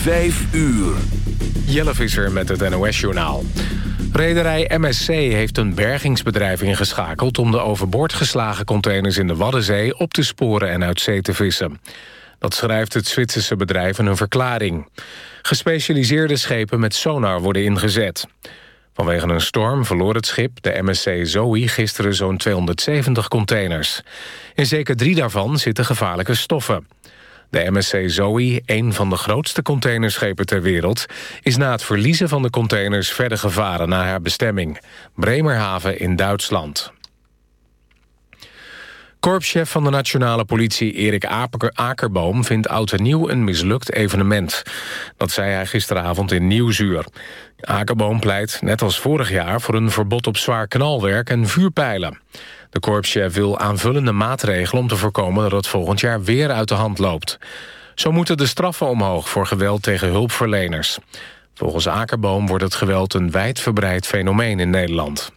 Vijf uur. Jelle Visser met het NOS-journaal. Rederij MSC heeft een bergingsbedrijf ingeschakeld... om de overboord geslagen containers in de Waddenzee op te sporen en uit zee te vissen. Dat schrijft het Zwitserse bedrijf in een verklaring. Gespecialiseerde schepen met sonar worden ingezet. Vanwege een storm verloor het schip, de MSC Zoe, gisteren zo'n 270 containers. In zeker drie daarvan zitten gevaarlijke stoffen... De MSC Zoe, een van de grootste containerschepen ter wereld... is na het verliezen van de containers verder gevaren naar haar bestemming. Bremerhaven in Duitsland. Korpschef van de Nationale Politie Erik Akerboom vindt Oud en Nieuw een mislukt evenement. Dat zei hij gisteravond in Nieuwzuur. Akerboom pleit, net als vorig jaar, voor een verbod op zwaar knalwerk en vuurpijlen. De korpschef wil aanvullende maatregelen om te voorkomen dat het volgend jaar weer uit de hand loopt. Zo moeten de straffen omhoog voor geweld tegen hulpverleners. Volgens Akerboom wordt het geweld een wijdverbreid fenomeen in Nederland.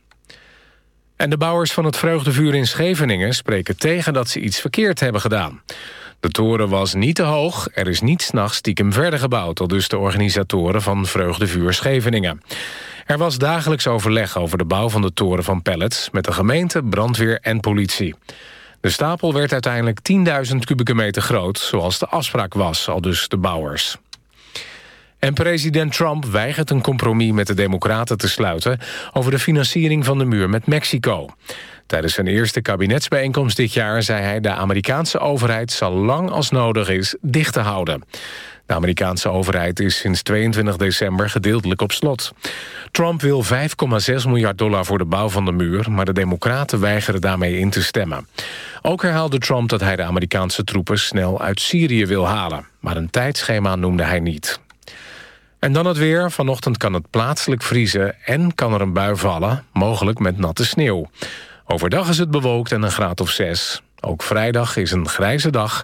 En de bouwers van het vreugdevuur in Scheveningen spreken tegen dat ze iets verkeerd hebben gedaan. De toren was niet te hoog, er is niet s'nachts stiekem verder gebouwd... Aldus dus de organisatoren van Vreugdevuur Scheveningen. Er was dagelijks overleg over de bouw van de toren van pellets... met de gemeente, brandweer en politie. De stapel werd uiteindelijk 10.000 kubieke meter groot... zoals de afspraak was, al dus de bouwers. En president Trump weigert een compromis met de Democraten te sluiten... over de financiering van de muur met Mexico. Tijdens zijn eerste kabinetsbijeenkomst dit jaar zei hij... de Amerikaanse overheid zal lang als nodig is dicht te houden. De Amerikaanse overheid is sinds 22 december gedeeltelijk op slot. Trump wil 5,6 miljard dollar voor de bouw van de muur... maar de democraten weigeren daarmee in te stemmen. Ook herhaalde Trump dat hij de Amerikaanse troepen snel uit Syrië wil halen. Maar een tijdschema noemde hij niet. En dan het weer. Vanochtend kan het plaatselijk vriezen en kan er een bui vallen, mogelijk met natte sneeuw. Overdag is het bewolkt en een graad of zes. Ook vrijdag is een grijze dag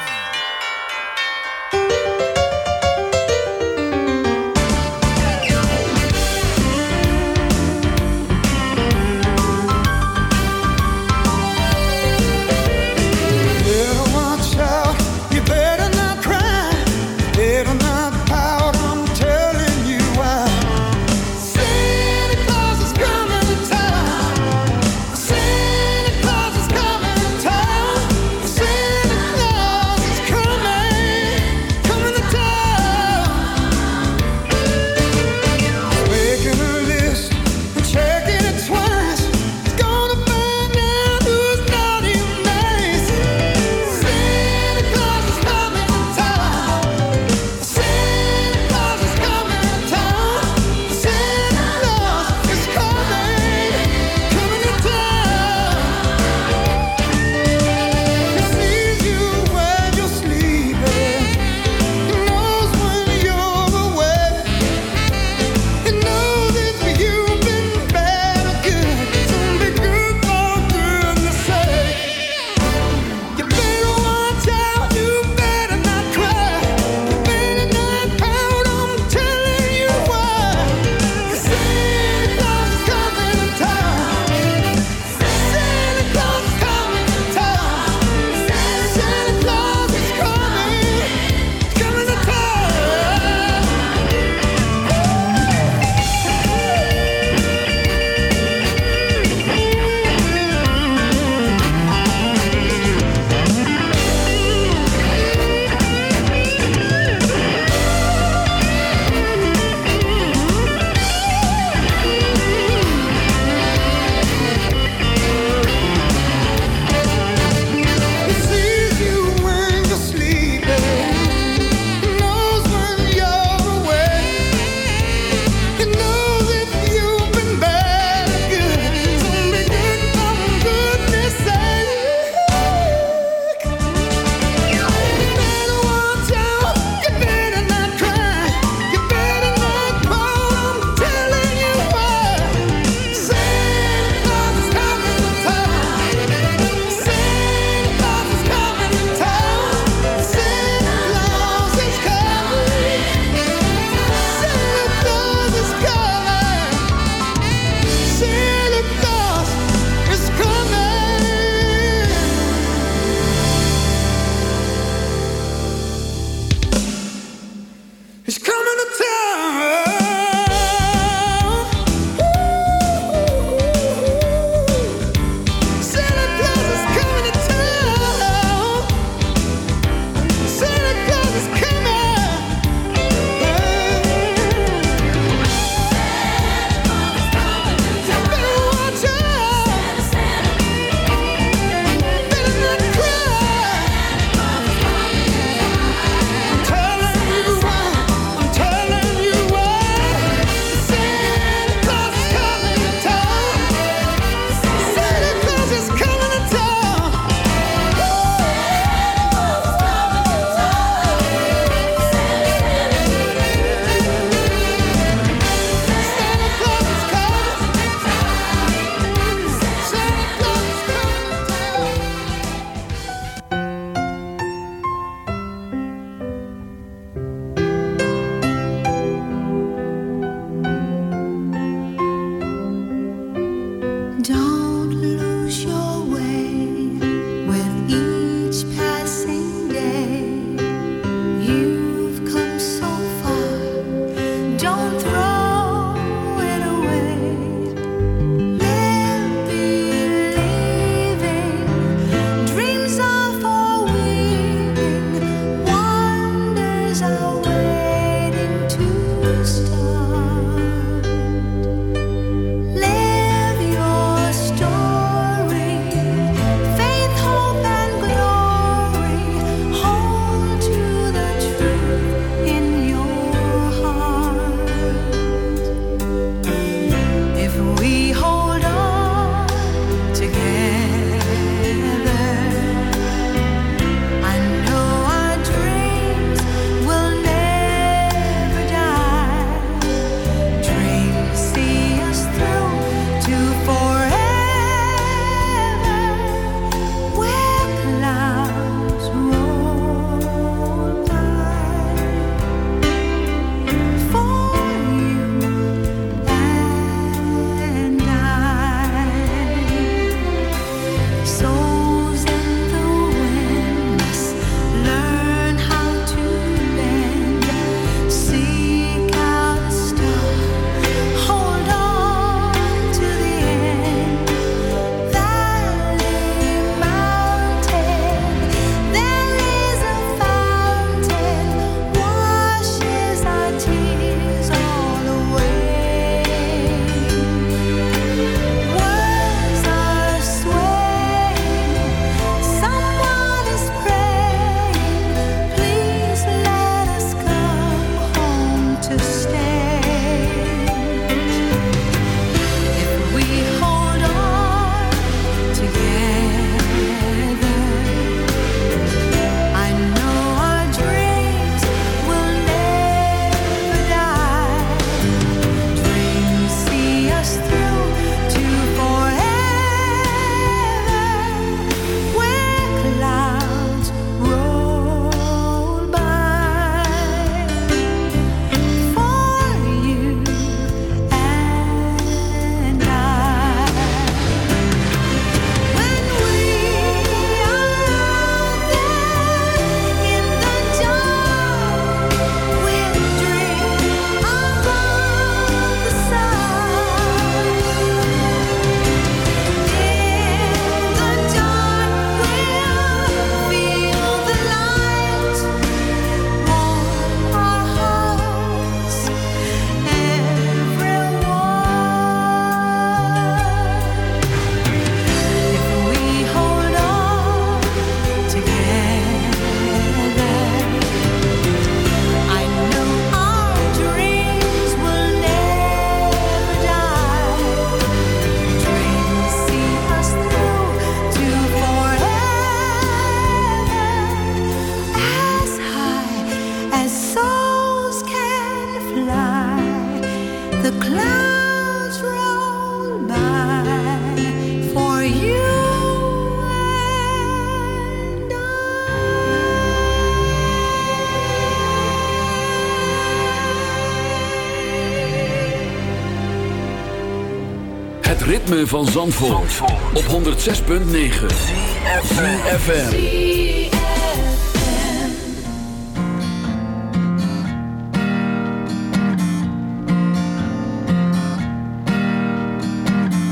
van Zandvoort, op 106.9 CFFM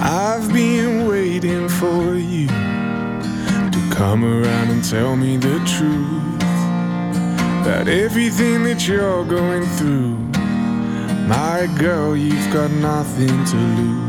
I've been waiting for you To come around and tell me the truth About everything that you're going through My girl, you've got nothing to lose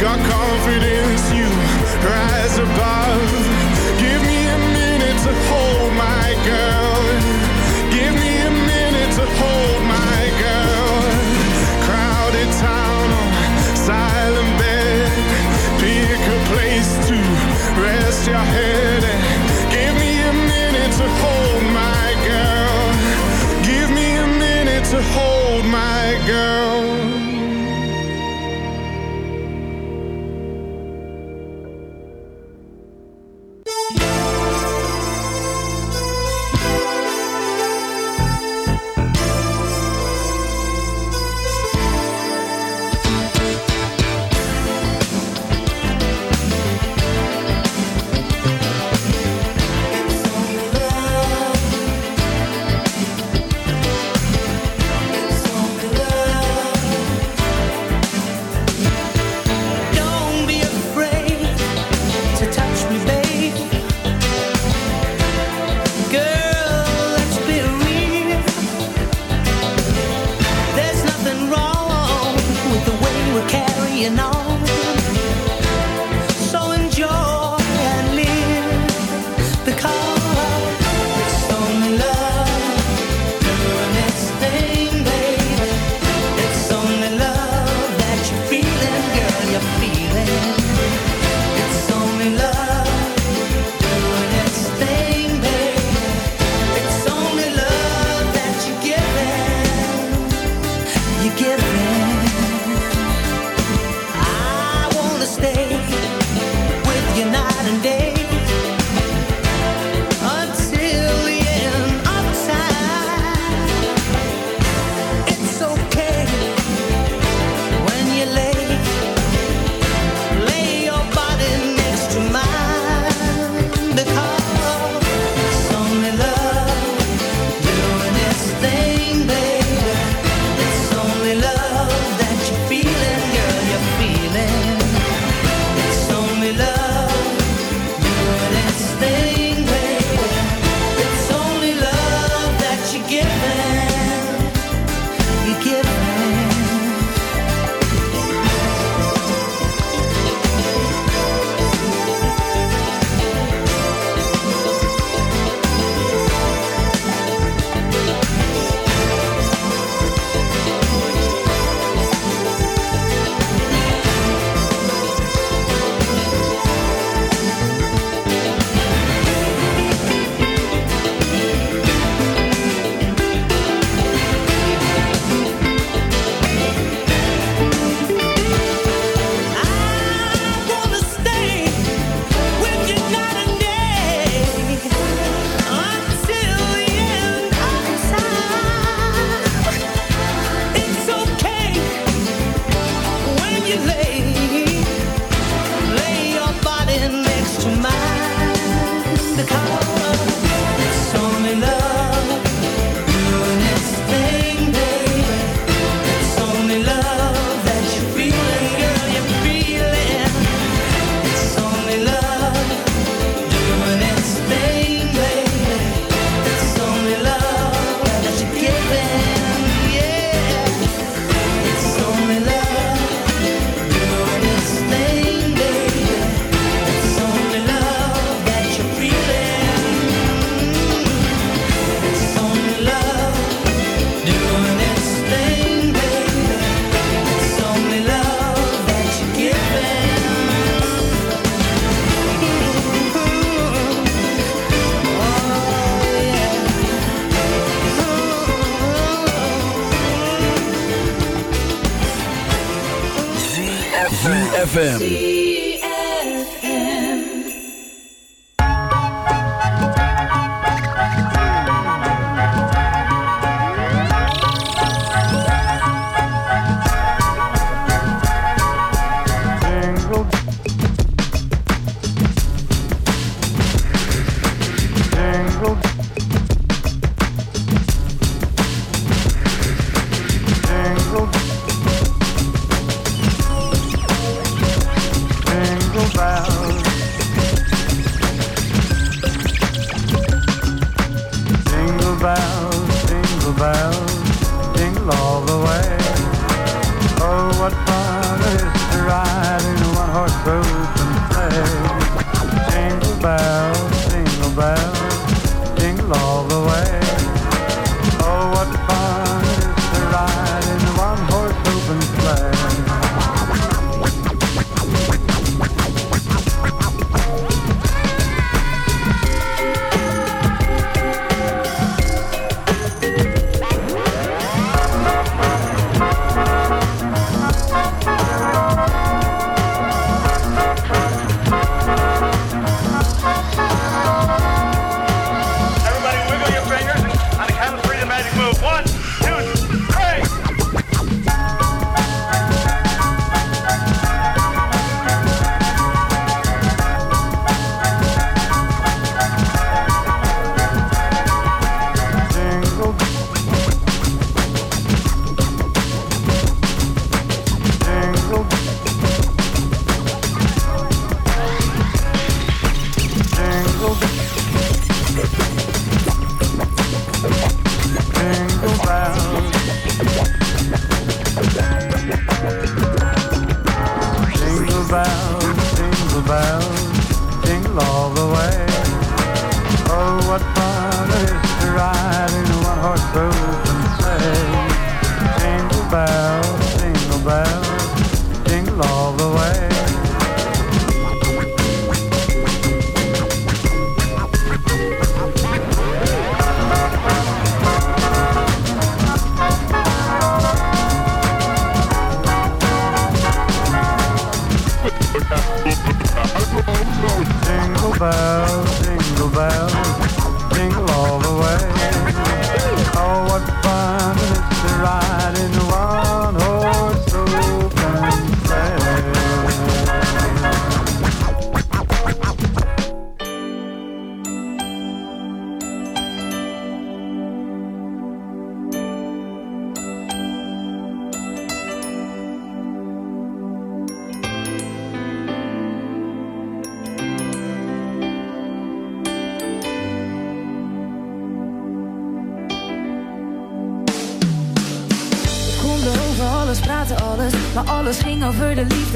got confidence, you rise above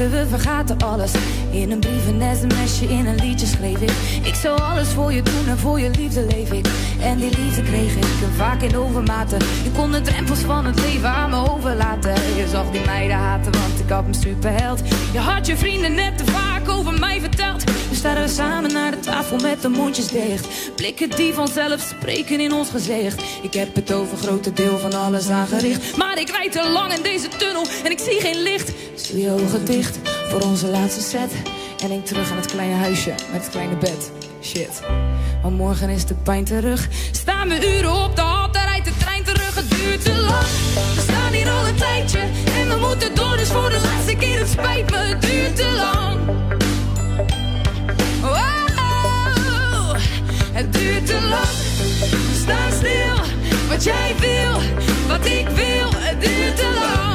te En die liefde kreeg ik vaak in overmaten. Je kon de drempels van het leven aan me overlaten. Je zag die meiden haten, want ik had een superheld. Je had je vrienden net te vaak over mij verteld. We staan we samen naar de tafel met de mondjes dicht. Blikken die vanzelf spreken in ons gezicht. Ik heb het over grote deel van alles aangericht. Maar ik rijd te lang in deze tunnel en ik zie geen licht. Stuur je ogen dicht voor onze laatste set. En ik terug aan het kleine huisje met het kleine bed. Shit. Want morgen is de pijn terug. Staan we uren op de hal, Dan rijdt de trein terug. Het duurt te lang. We staan hier al een tijdje. En we moeten door, dus voor de laatste keer. Het spijt me, het duurt te lang. Wow, het duurt te lang. We staan stil. Wat jij wil, wat ik wil, het duurt te lang.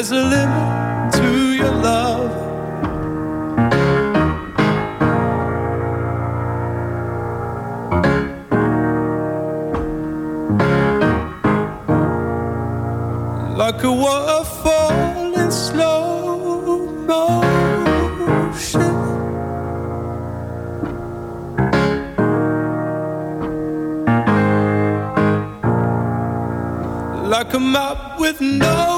There's a limit to your love. Like a waterfall. with no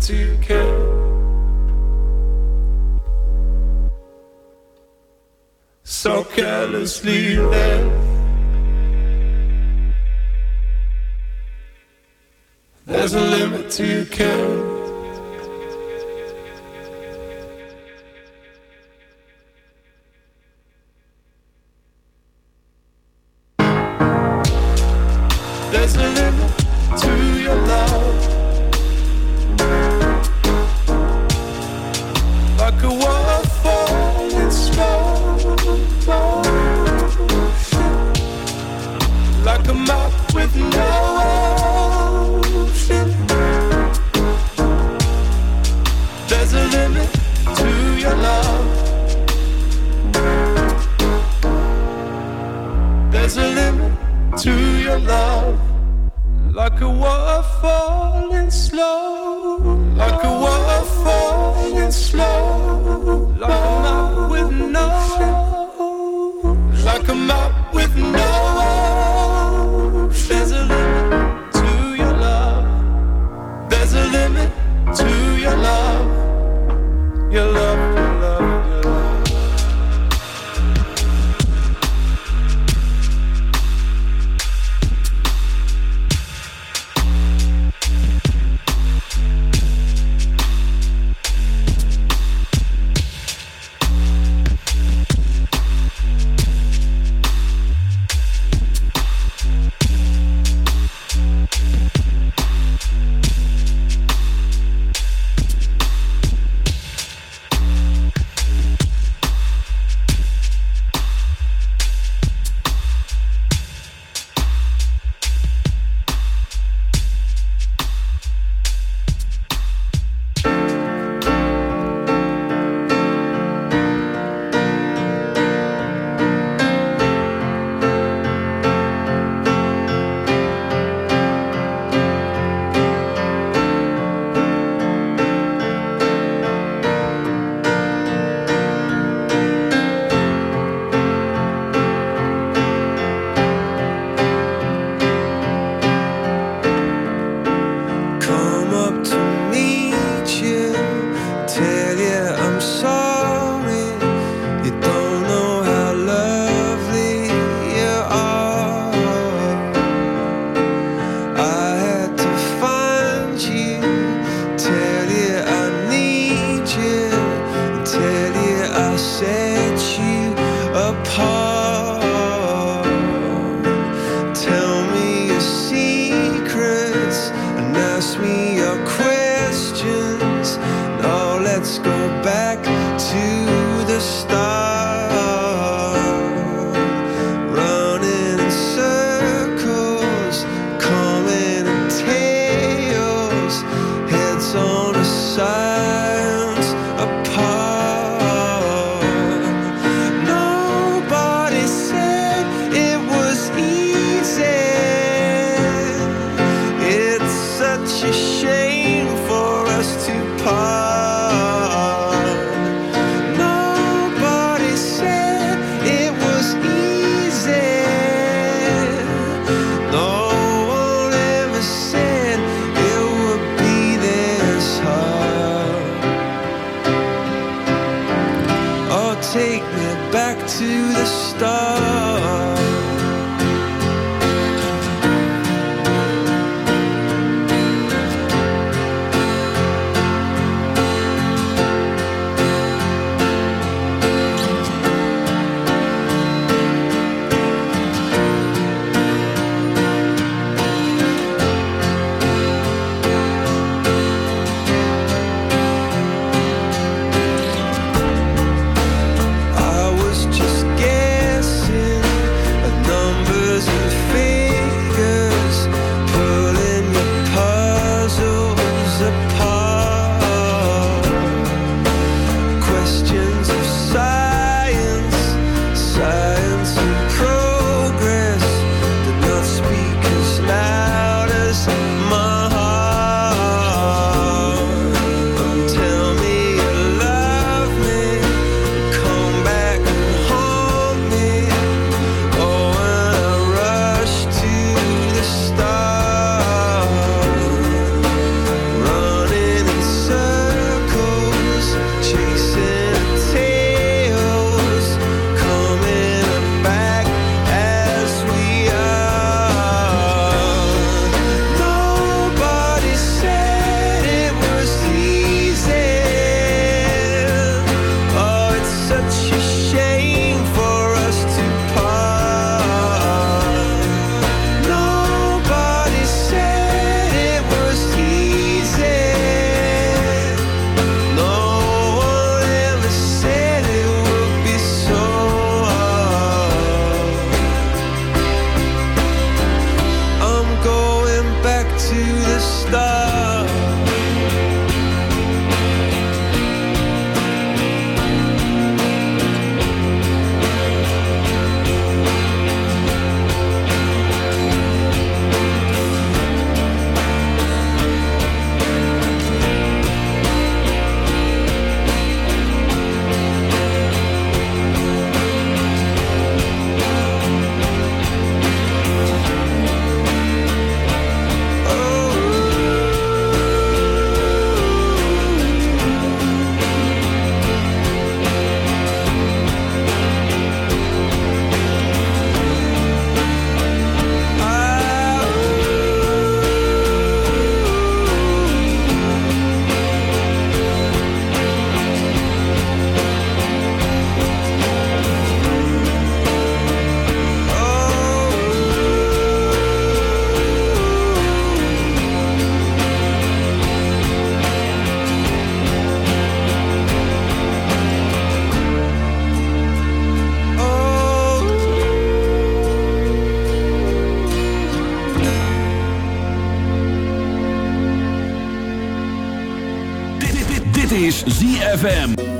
to care. So carelessly left. There's a limit to care. Dit is ZFM.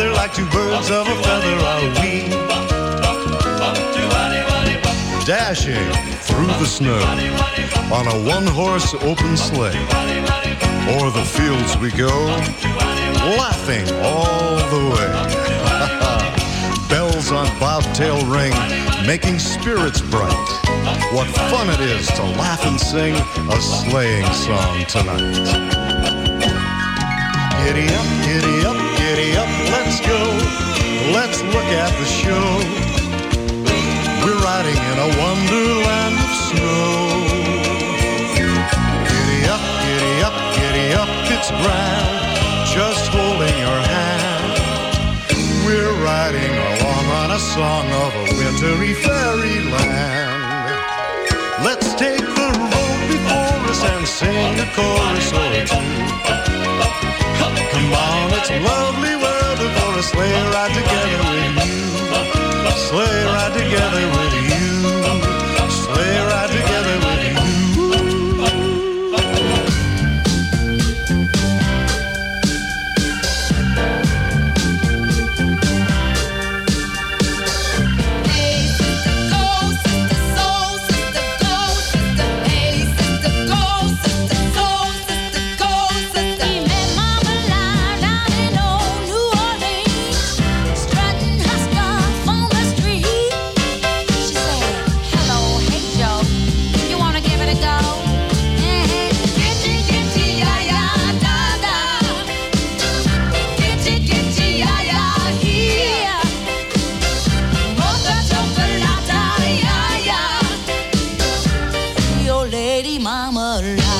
together like two birds of a feather are we. Dashing through the snow on a one horse open sleigh. O'er the fields we go, laughing all the way. Bells on bobtail ring, making spirits bright. What fun it is to laugh and sing a sleighing song tonight. Giddy up, giddy let's go, let's look at the show. We're riding in a wonderland of snow. Giddy up, giddy up, giddy up, it's grand, just holding your hand. We're riding along on a song of a wintry fairyland. Let's take the road before us and sing a chorus or two. Come on, it's lovely going sleigh ride together with you. Sleigh ride together with you. Sleigh ride together with you. mama alive.